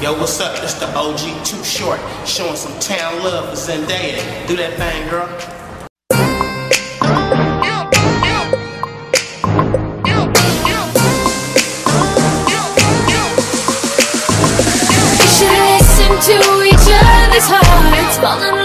Yo, what's up? It's the OG Too Short, showing some town love for Zendaya. Do that thing, girl. We should listen to each other's hearts, fall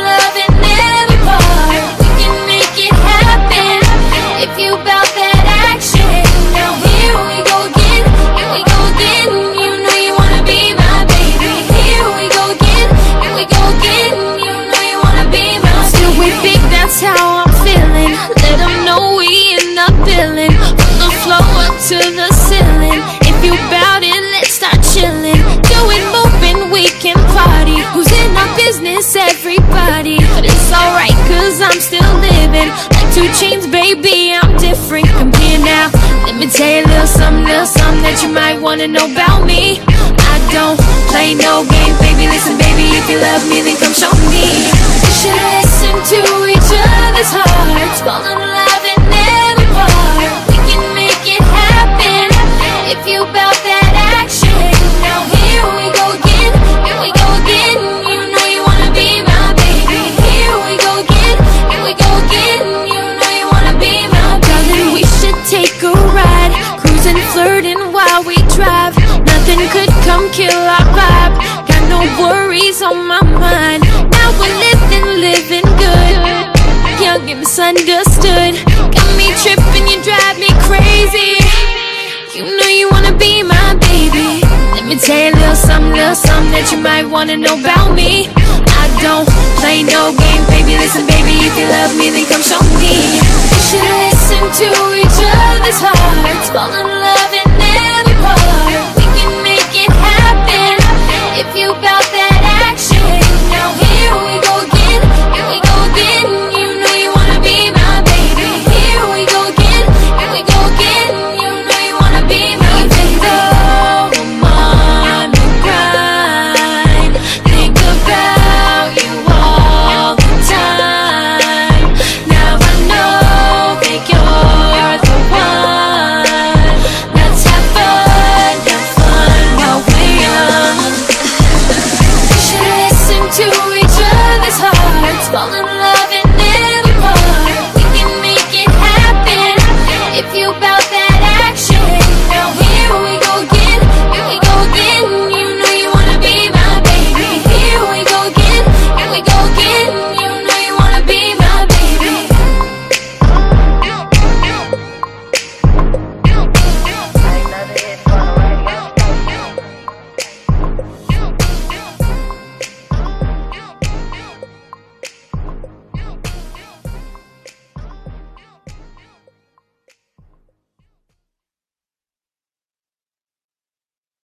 Floor up to the ceiling. If you bout it, let's start chilling. Do it moving, we can party. Who's in our business? Everybody. But it's alright, cause I'm still living. Like 2 Chainz, baby, I'm different. Come here now. Let me tell you a little something, little something that you might wanna know about me. I don't play no games, baby. Listen, baby, if you love me, then come show me. Could come kill our vibe. Got no worries on my mind. Now we're living, living good. Young and misunderstood. Got me tripping, you drive me crazy. You know you wanna be my baby. Let me tell you a little something, little something that you might wanna know about me. I don't play no game, baby. Listen, baby, if you love me, then come show me. We should listen to each other's hearts.